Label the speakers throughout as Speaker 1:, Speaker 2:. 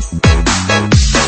Speaker 1: Thank
Speaker 2: you.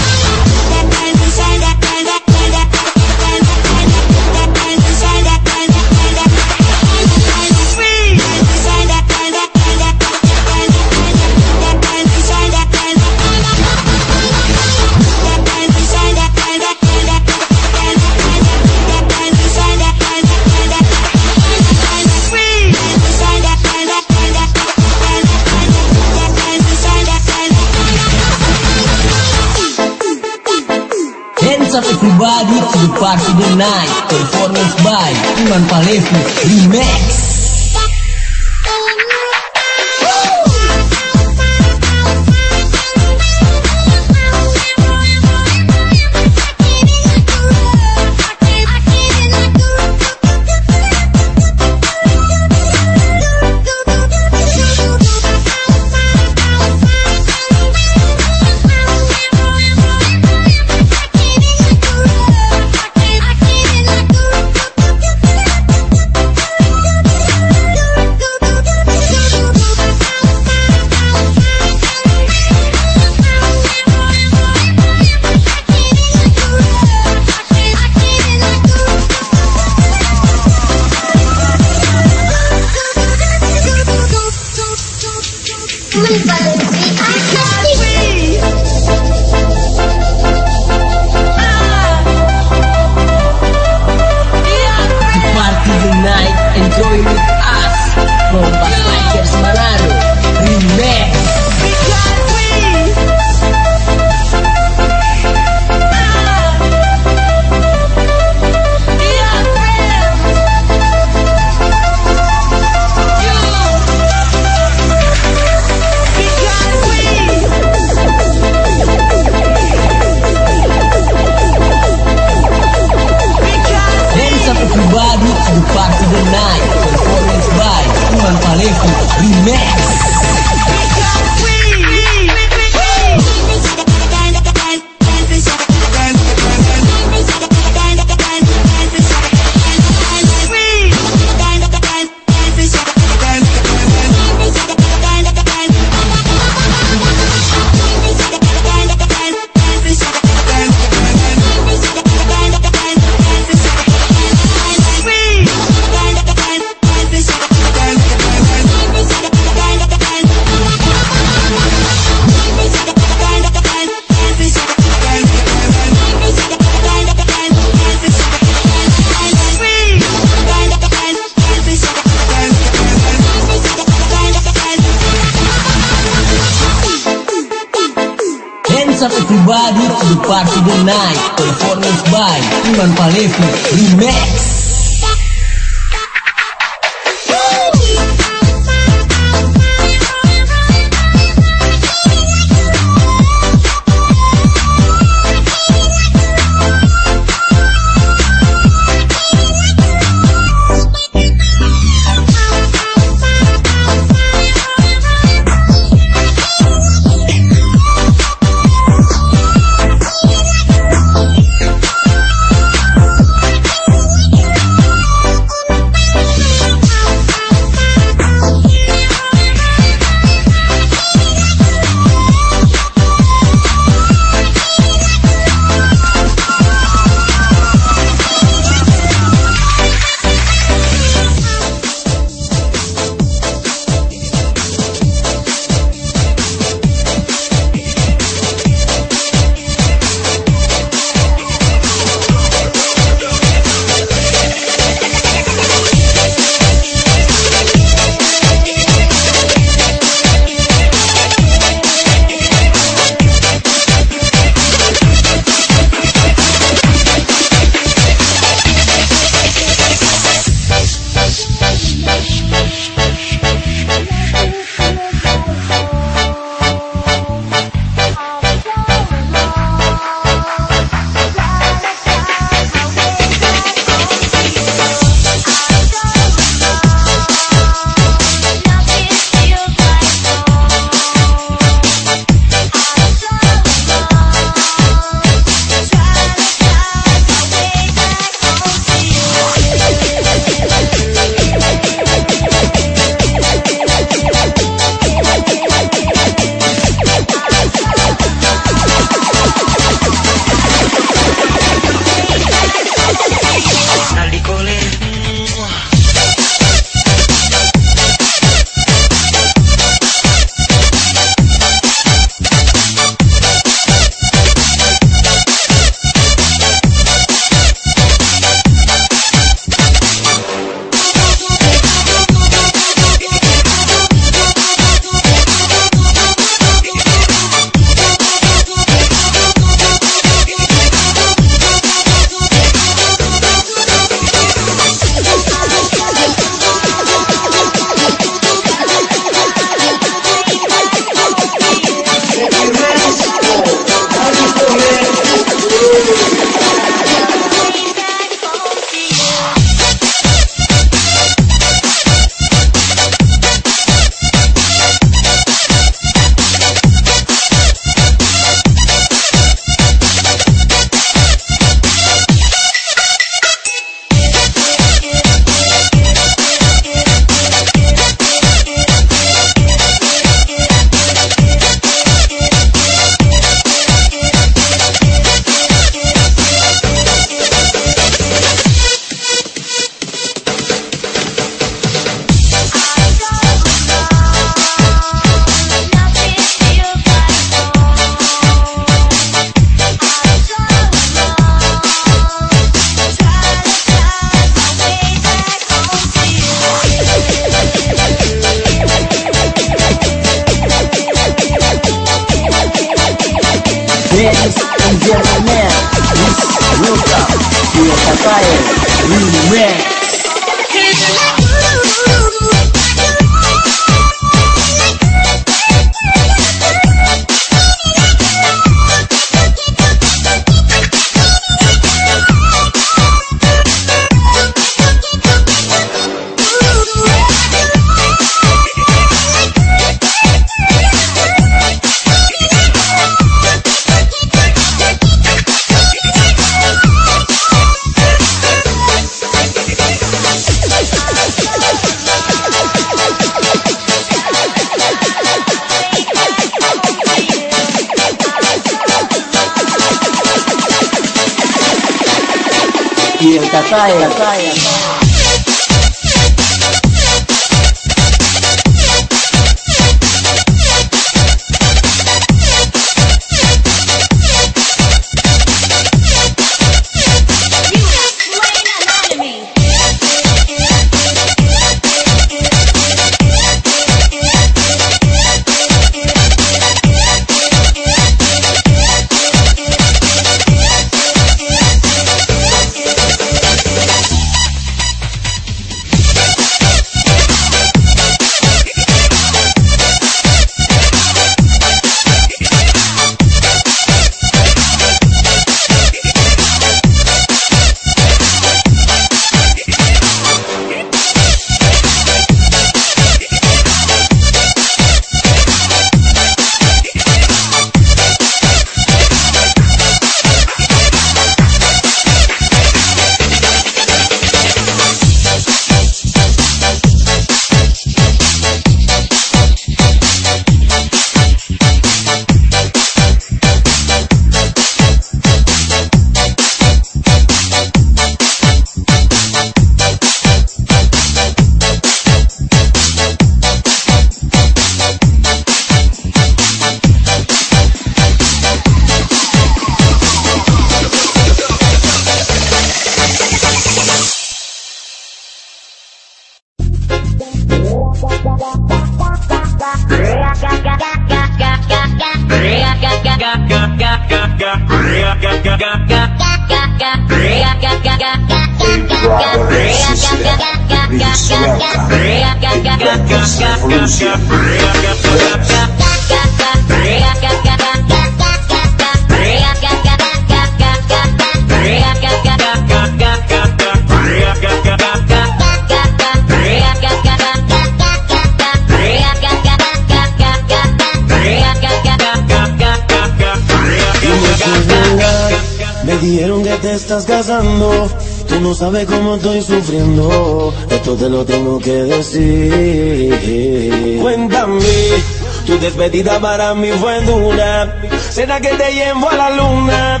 Speaker 3: despedida para mí fue dura. Será que te llevo a la luna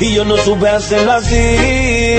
Speaker 3: y yo no supe hacerlo así.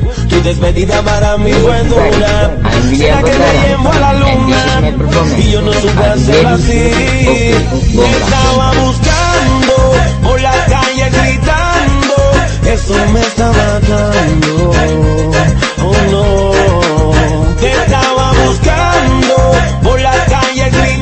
Speaker 3: tu despedida para mí fue dura. Será que te llevo a la luna y yo no supe hacerlo así. Me estaba buscando por la calle gritando, eso me está matando. Oh no, te estaba buscando por la calle gritando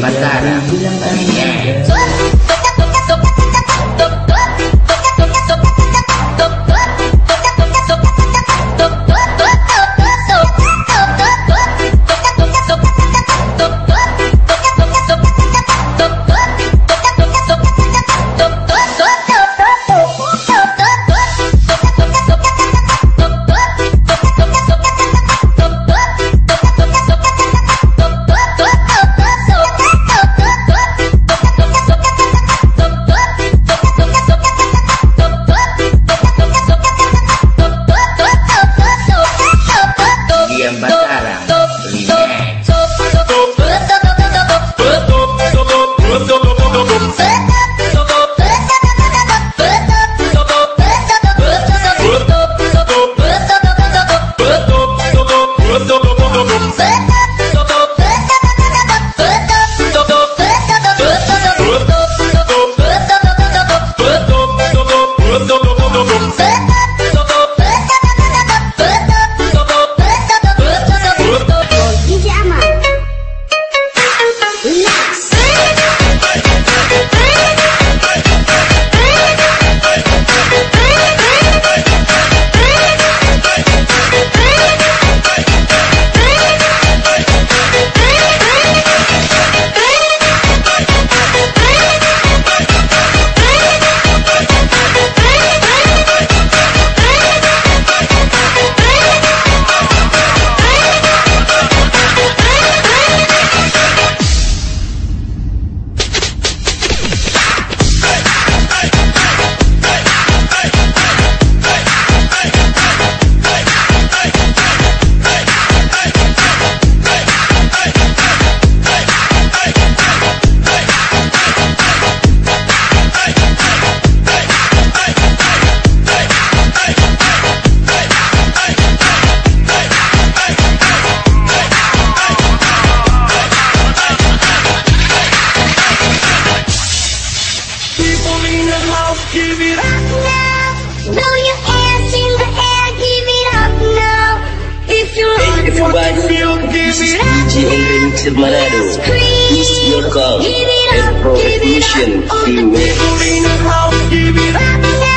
Speaker 3: 明白了 up,
Speaker 2: give it up now. Throw your hands in the air, give it up now. If you like if what
Speaker 3: you feel, give it up
Speaker 4: now. Silverado. Scream,
Speaker 2: give it up, give it up.
Speaker 4: All the
Speaker 3: people in the house, give it up
Speaker 2: now.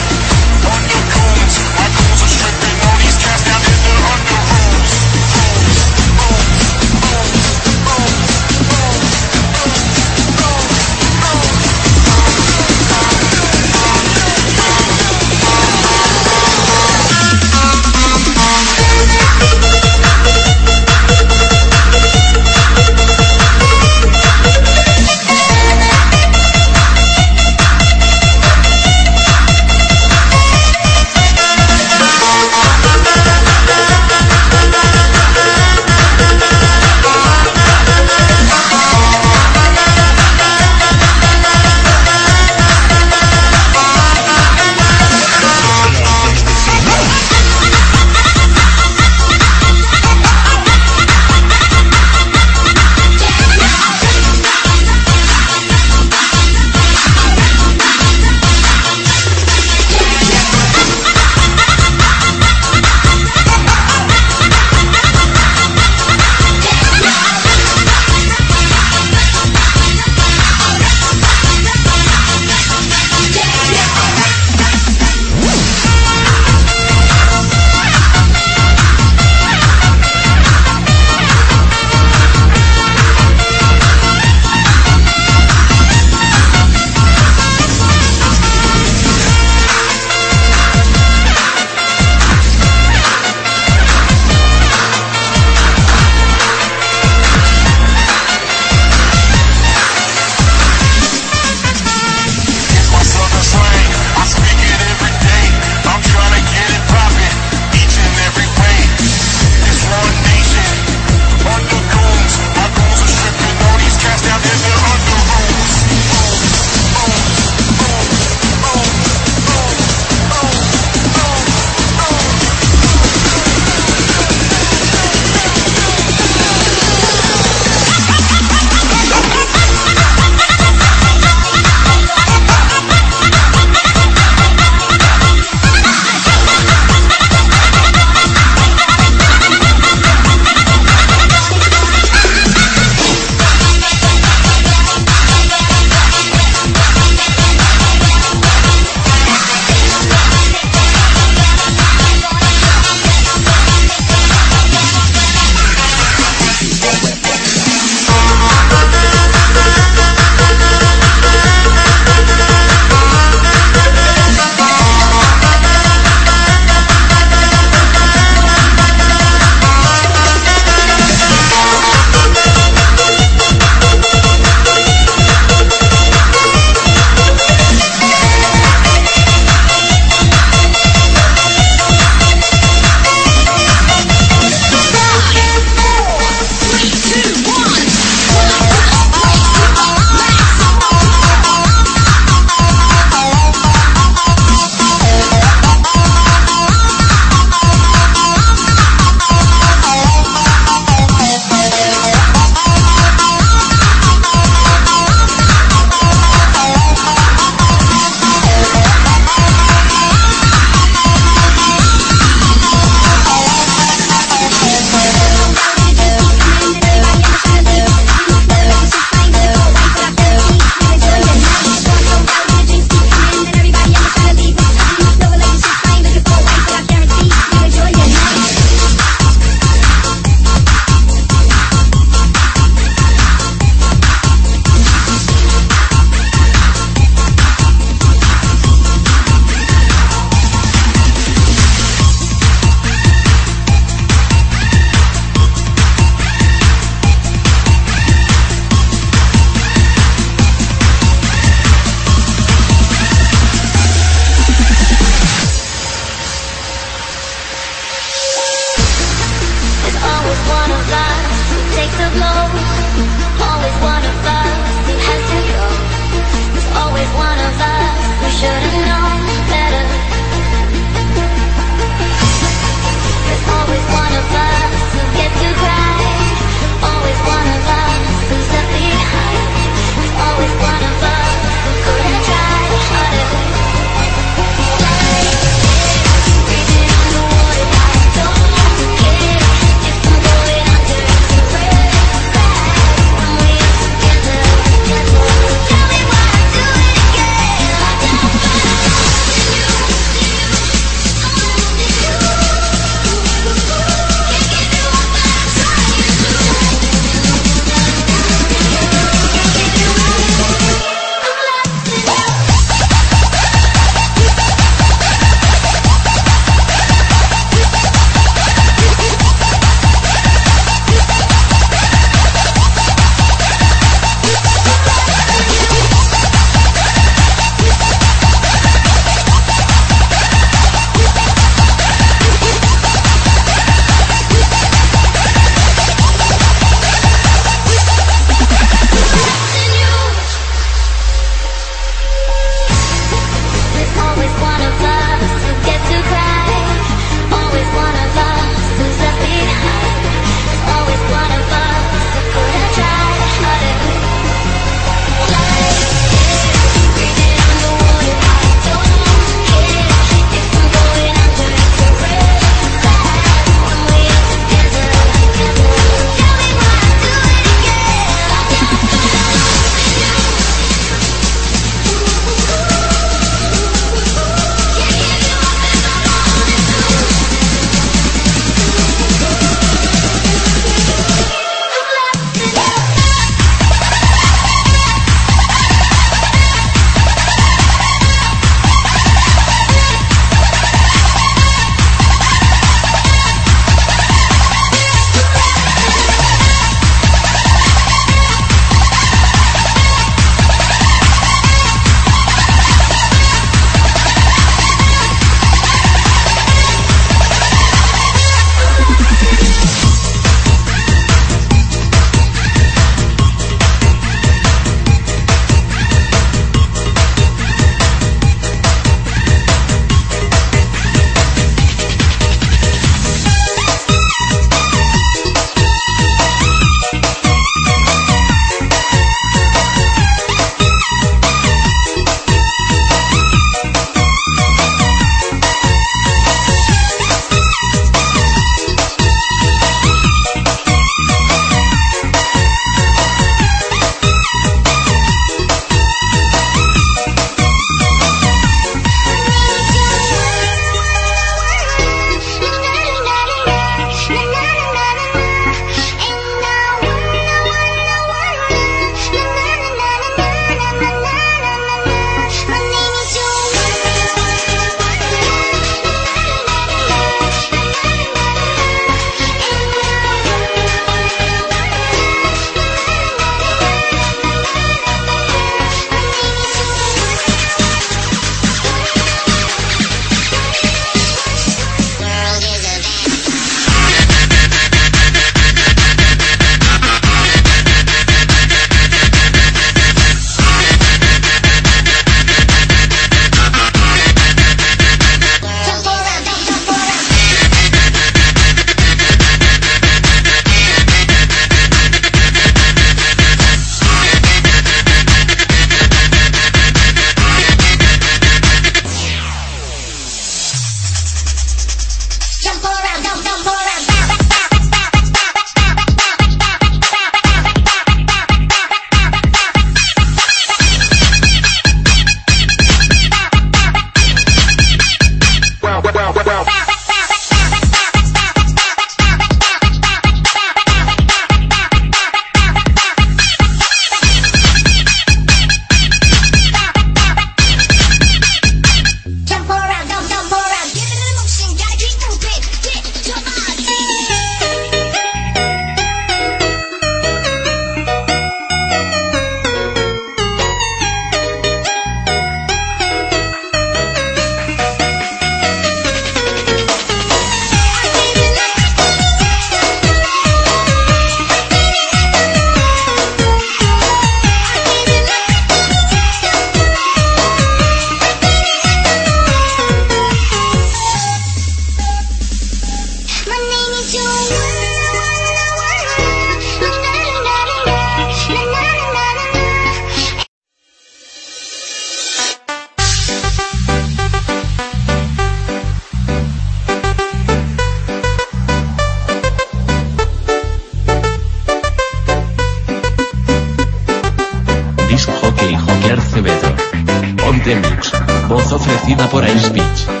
Speaker 5: Voz ofrecida por iSpeech.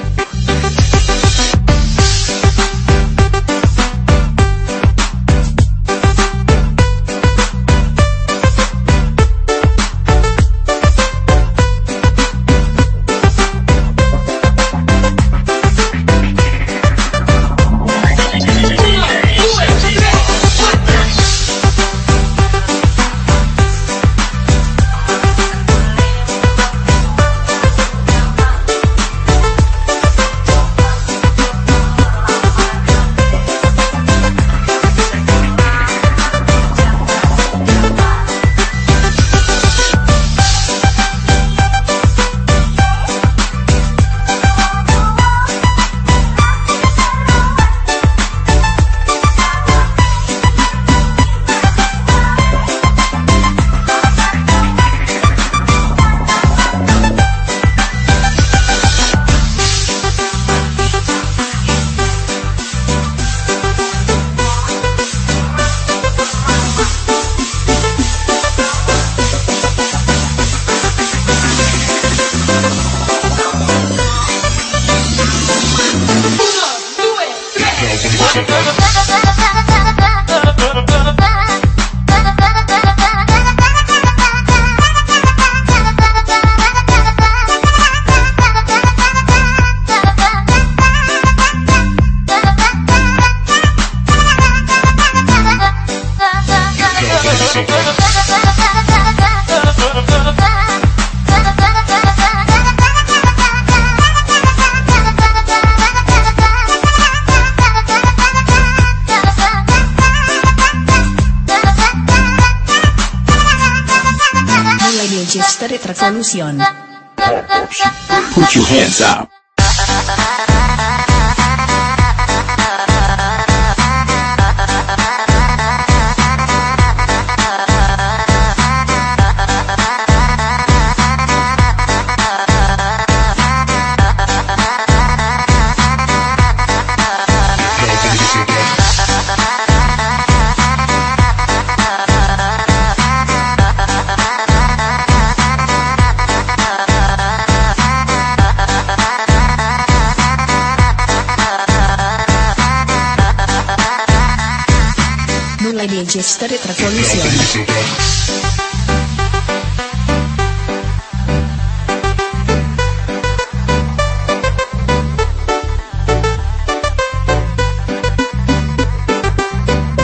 Speaker 6: Manchester Revolution.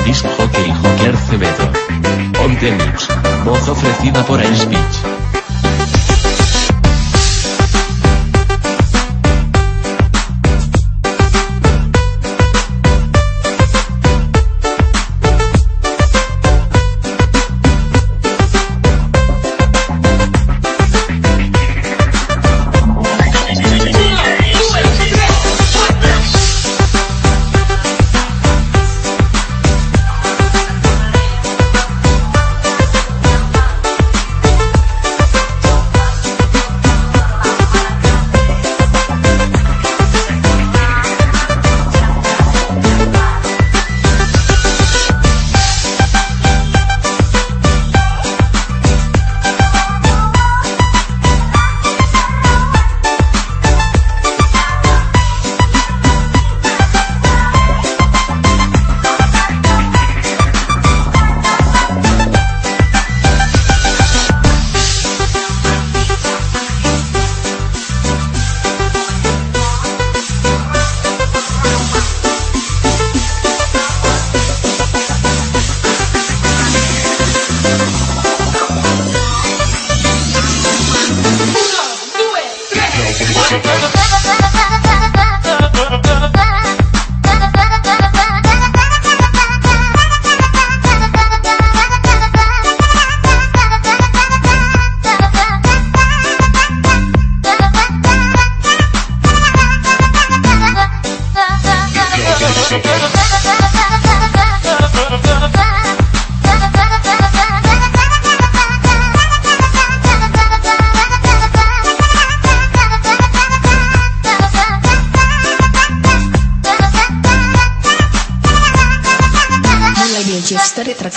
Speaker 5: Disc Hockey Joker Cebedo. Ponte Mix. Voz ofrecida por iSpeech.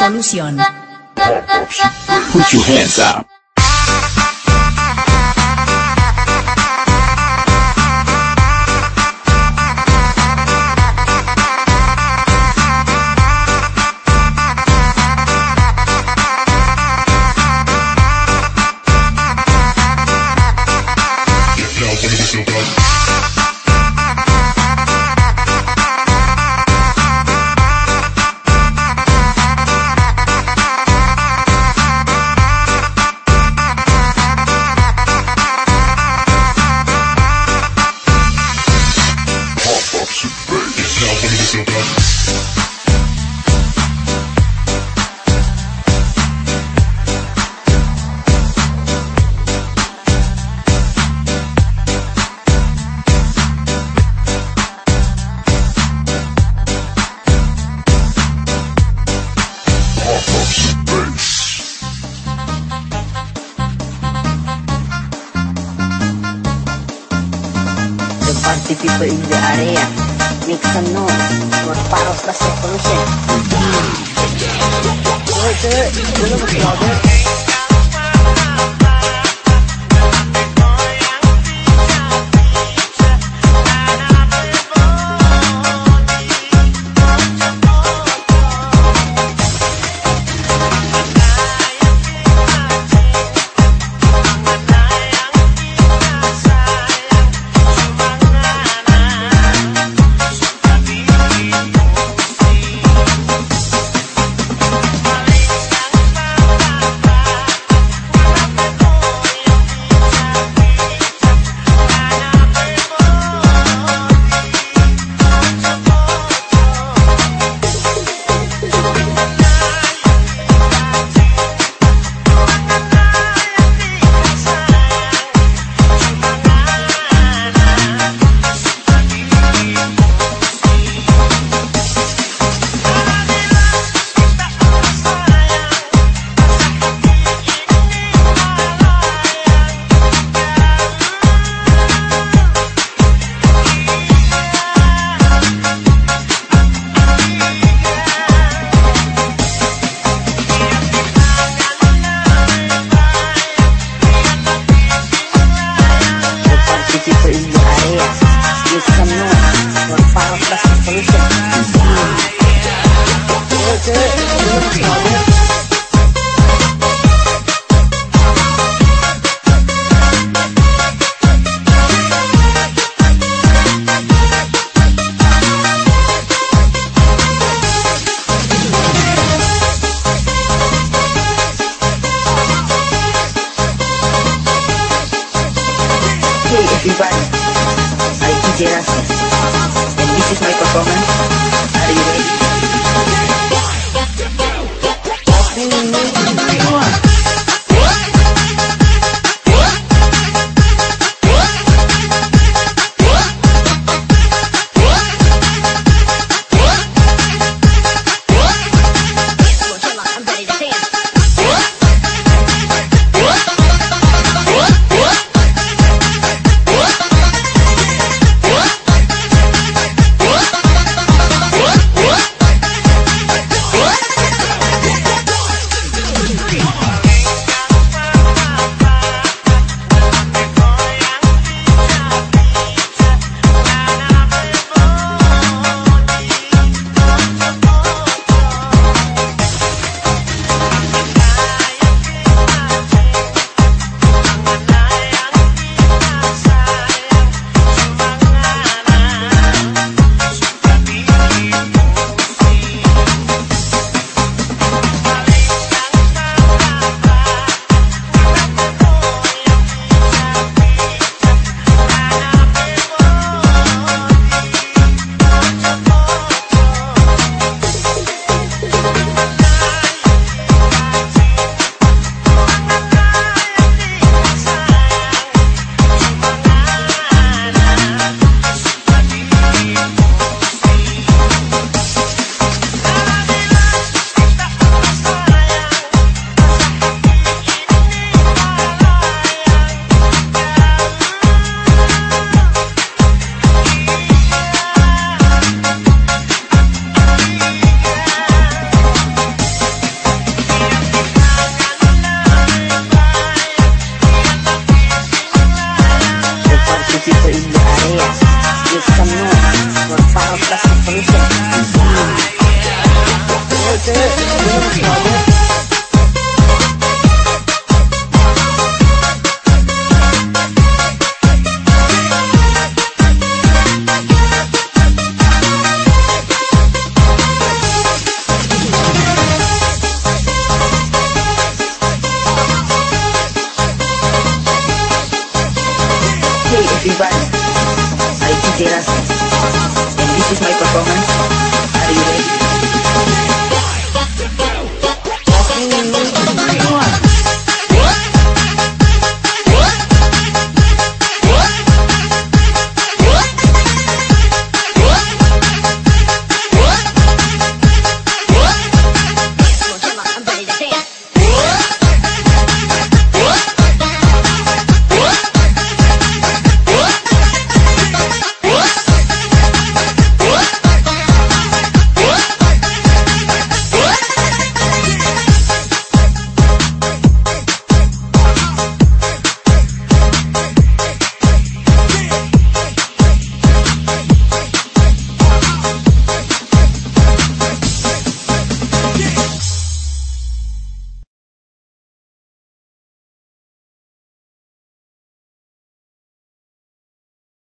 Speaker 6: Revolution.
Speaker 7: Put your hands up.